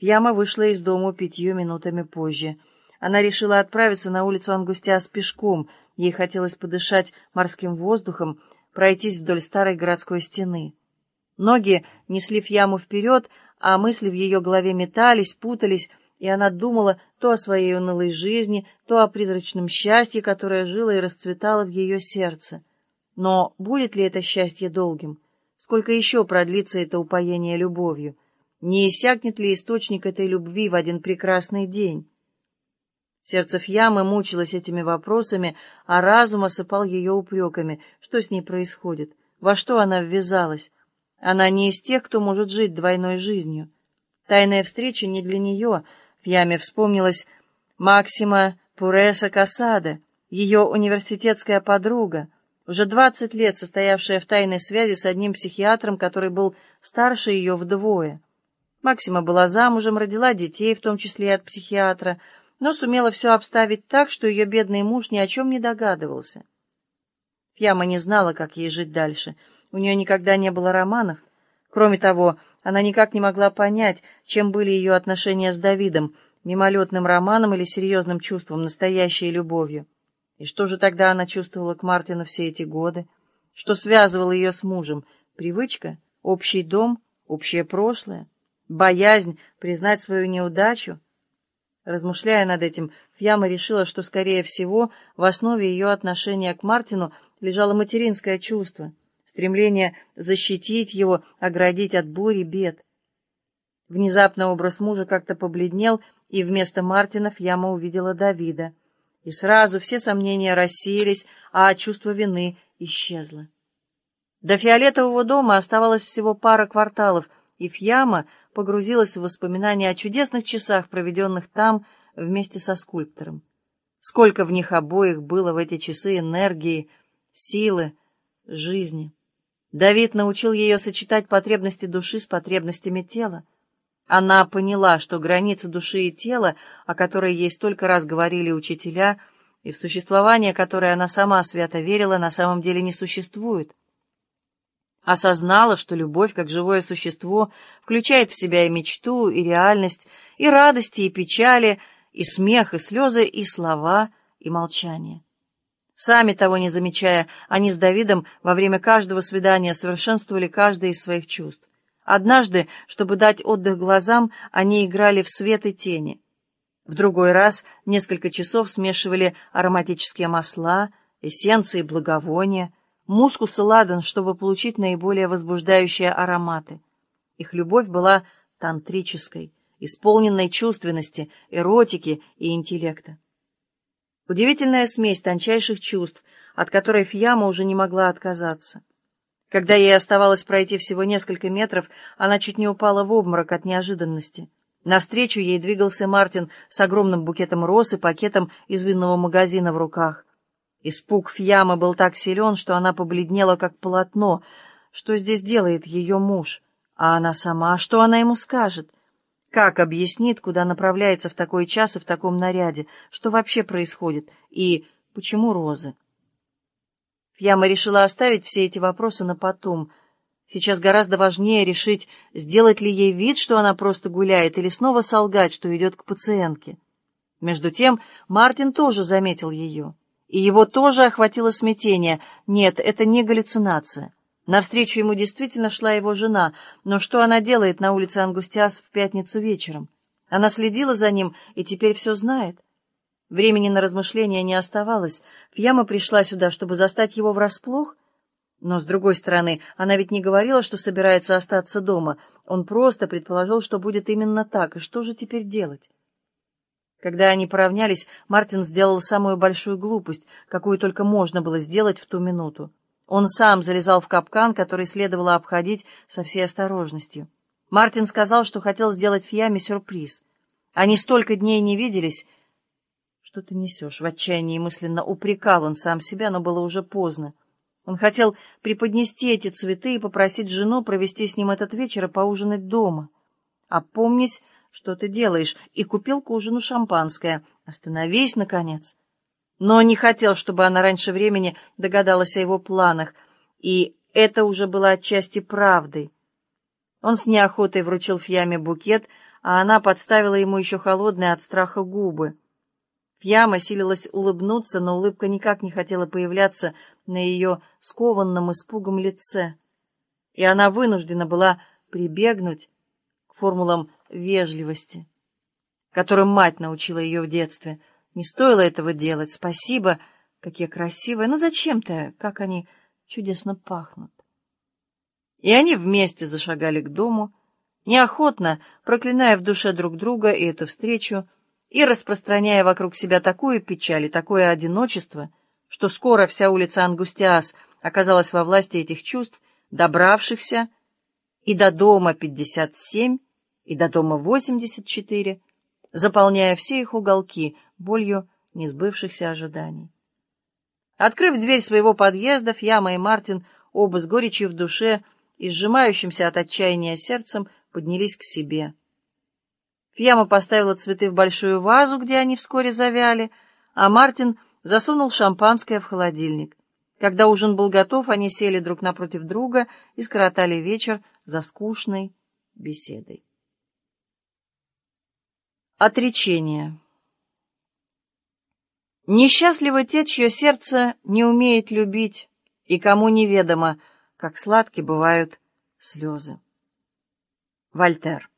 Фьяма вышла из дому пятью минутами позже. Она решила отправиться на улицу Ангустиас пешком. Ей хотелось подышать морским воздухом, пройтись вдоль старой городской стены. Ноги несли Фьяму вперед, а мысли в ее голове метались, путались, и она думала то о своей унылой жизни, то о призрачном счастье, которое жило и расцветало в ее сердце. Но будет ли это счастье долгим? Сколько еще продлится это упоение любовью? Не иссякнет ли источник этой любви в один прекрасный день? Сердце Фьямы мучилось этими вопросами, а разум осыпал ее упреками. Что с ней происходит? Во что она ввязалась? Она не из тех, кто может жить двойной жизнью. Тайная встреча не для нее. Фьяме вспомнилась Максима Пуреса Касада, ее университетская подруга, уже двадцать лет состоявшая в тайной связи с одним психиатром, который был старше ее вдвое. Максима была замужем, родила детей, в том числе и от психиатра, но сумела все обставить так, что ее бедный муж ни о чем не догадывался. Фьяма не знала, как ей жить дальше. У нее никогда не было романов. Кроме того, она никак не могла понять, чем были ее отношения с Давидом, мимолетным романом или серьезным чувством, настоящей любовью. И что же тогда она чувствовала к Мартину все эти годы? Что связывало ее с мужем? Привычка? Общий дом? Общее прошлое? Боязнь признать свою неудачу. Размышляя над этим, Фьяма решила, что, скорее всего, в основе ее отношения к Мартину лежало материнское чувство, стремление защитить его, оградить от бури, бед. Внезапно образ мужа как-то побледнел, и вместо Мартина Фьяма увидела Давида. И сразу все сомнения рассеялись, а чувство вины исчезло. До фиолетового дома оставалось всего пара кварталов, и Фьяма — погрузилась в воспоминания о чудесных часах, проведенных там вместе со скульптором. Сколько в них обоих было в эти часы энергии, силы, жизни. Давид научил ее сочетать потребности души с потребностями тела. Она поняла, что границы души и тела, о которой ей столько раз говорили учителя, и в существование, которое она сама свято верила, на самом деле не существует осознала, что любовь, как живое существо, включает в себя и мечту, и реальность, и радости, и печали, и смех, и слезы, и слова, и молчание. Сами того не замечая, они с Давидом во время каждого свидания совершенствовали каждое из своих чувств. Однажды, чтобы дать отдых глазам, они играли в свет и тени. В другой раз несколько часов смешивали ароматические масла, эссенции, благовония, мускус и ладан, чтобы получить наиболее возбуждающие ароматы. Их любовь была тантрической, исполненной чувственности, эротики и интеллекта. Удивительная смесь тончайших чувств, от которой Фьяма уже не могла отказаться. Когда ей оставалось пройти всего несколько метров, она чуть не упала в обморок от неожиданности. Навстречу ей двигался Мартин с огромным букетом роз и пакетом из винного магазина в руках. Испуг Фьямы был так силен, что она побледнела, как полотно. Что здесь делает ее муж? А она сама? Что она ему скажет? Как объяснит, куда направляется в такой час и в таком наряде? Что вообще происходит? И почему розы? Фьяма решила оставить все эти вопросы на потом. Сейчас гораздо важнее решить, сделать ли ей вид, что она просто гуляет, или снова солгать, что идет к пациентке. Между тем Мартин тоже заметил ее и его тоже охватило смятение. Нет, это не галлюцинация. Навстречу ему действительно шла его жена, но что она делает на улице Ангустиас в пятницу вечером? Она следила за ним и теперь все знает. Времени на размышления не оставалось. Фьяма пришла сюда, чтобы застать его врасплох. Но, с другой стороны, она ведь не говорила, что собирается остаться дома. Он просто предположил, что будет именно так. И что же теперь делать? Когда они поравнялись, Мартин сделал самую большую глупость, какую только можно было сделать в ту минуту. Он сам залезал в капкан, который следовало обходить со всей осторожностью. Мартин сказал, что хотел сделать Фьяме сюрприз. Они столько дней не виделись. «Что ты несешь?» — в отчаянии мысленно упрекал он сам себя, но было уже поздно. Он хотел преподнести эти цветы и попросить жену провести с ним этот вечер и поужинать дома. «Опомнись!» Что ты делаешь, и купил к ужину шампанское. Остановись, наконец. Но не хотел, чтобы она раньше времени догадалась о его планах, и это уже было отчасти правдой. Он с неохотой вручил Фьяме букет, а она подставила ему еще холодные от страха губы. Фьяма силилась улыбнуться, но улыбка никак не хотела появляться на ее скованном испугом лице. И она вынуждена была прибегнуть к формулам вежливости, которым мать научила ее в детстве. Не стоило этого делать. Спасибо, какие красивые. Но зачем-то, как они чудесно пахнут. И они вместе зашагали к дому, неохотно проклиная в душе друг друга и эту встречу, и распространяя вокруг себя такую печаль и такое одиночество, что скоро вся улица Ангустиас оказалась во власти этих чувств, добравшихся и до дома 57, и до дома 84, заполняя все их уголки болью несбывшихся ожиданий. Открыв дверь своего подъезда, Фьяма и Мартин, оба с горечью в душе и сжимающимся от отчаяния сердцем, поднялись к себе. Фьяма поставила цветы в большую вазу, где они вскоре завяли, а Мартин засунул шампанское в холодильник. Когда ужин был готов, они сели друг напротив друга и скоротали вечер за скучной беседой. Отречение Несчастливы те, чье сердце не умеет любить, и кому неведомо, как сладки бывают слезы. Вольтер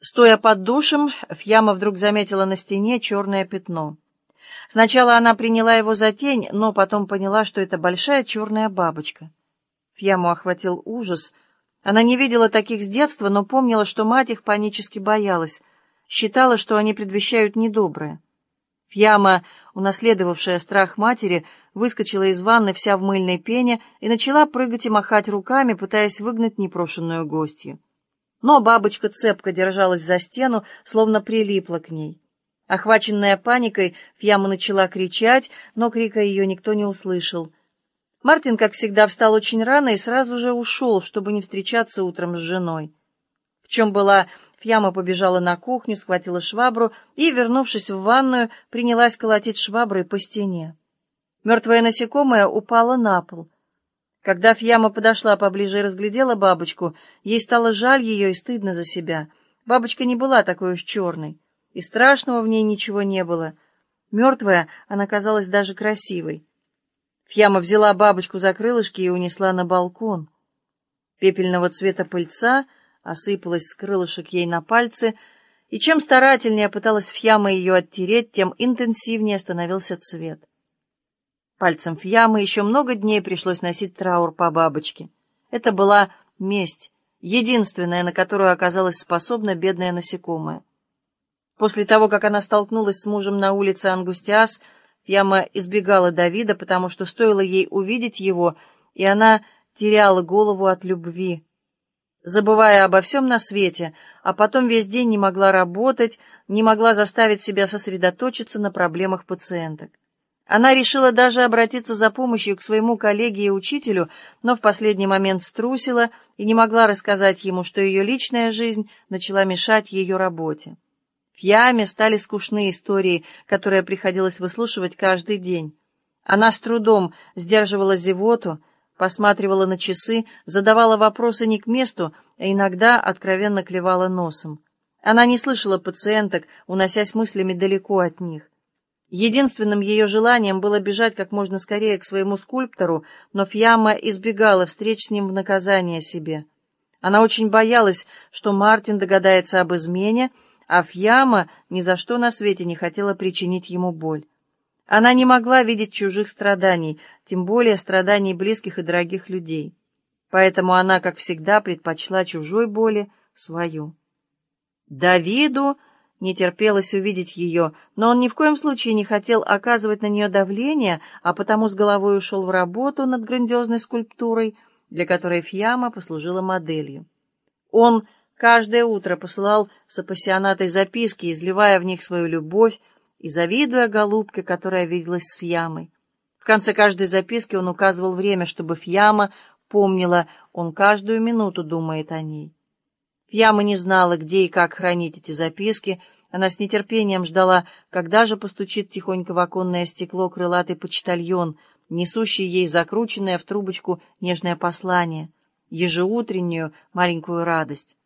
Стоя под душем, Фьяма вдруг заметила на стене черное пятно. Сначала она приняла его за тень, но потом поняла, что это большая черная бабочка. Фьяму охватил ужас. Она не видела таких с детства, но помнила, что мать их панически боялась, считала, что они предвещают недоброе. Фьяма, унаследовавшая страх матери, выскочила из ванны вся в мыльной пене и начала прыгать и махать руками, пытаясь выгнать непрошенную гостью. Но бабочка цепко держалась за стену, словно прилипла к ней. Охваченная паникой, Фьяма начала кричать, но крика ее никто не услышал. Мартин, как всегда, встал очень рано и сразу же ушел, чтобы не встречаться утром с женой. В чем была, Фьяма побежала на кухню, схватила швабру и, вернувшись в ванную, принялась колотить шваброй по стене. Мертвое насекомое упало на пол — когда Фьяма подошла поближе и разглядела бабочку, ей стало жаль ее и стыдно за себя. Бабочка не была такой уж черной, и страшного в ней ничего не было. Мертвая, она казалась даже красивой. Фьяма взяла бабочку за крылышки и унесла на балкон. Пепельного цвета пыльца осыпалась с крылышек ей на пальцы, и чем старательнее пыталась Фьяма ее оттереть, тем интенсивнее становился цвет. Пальцем Фьямы еще много дней пришлось носить траур по бабочке. Это была месть, единственная, на которую оказалась способна бедная насекомая. После того, как она столкнулась с мужем на улице Ангустиас, Фьяма избегала Давида, потому что стоило ей увидеть его, и она теряла голову от любви, забывая обо всем на свете, а потом весь день не могла работать, не могла заставить себя сосредоточиться на проблемах пациенток. Она решила даже обратиться за помощью к своему коллеге и учителю, но в последний момент струсила и не могла рассказать ему, что ее личная жизнь начала мешать ее работе. В яме стали скучные истории, которые приходилось выслушивать каждый день. Она с трудом сдерживала зевоту, посматривала на часы, задавала вопросы не к месту, а иногда откровенно клевала носом. Она не слышала пациенток, уносясь мыслями далеко от них. Единственным ее желанием было бежать как можно скорее к своему скульптору, но Фьяма избегала встреч с ним в наказание себе. Она очень боялась, что Мартин догадается об измене, а Фьяма ни за что на свете не хотела причинить ему боль. Она не могла видеть чужих страданий, тем более страданий близких и дорогих людей. Поэтому она, как всегда, предпочла чужой боли свою. Давиду не терпелось увидеть ее, но он ни в коем случае не хотел оказывать на нее давление, а потому с головой ушел в работу над грандиозной скульптурой, для которой Фьяма послужила моделью. Он каждое утро посылал с апассионатой записки, изливая в них свою любовь и завидуя голубке, которая виделась с Фьямой. В конце каждой записки он указывал время, чтобы Фьяма помнила, он каждую минуту думает о ней. Фьяма не знала, где и как хранить эти записки. Она с нетерпением ждала, когда же постучит тихонько в оконное стекло крылатый почтальон, несущий ей закрученное в трубочку нежное послание, ежеутреннюю маленькую радость.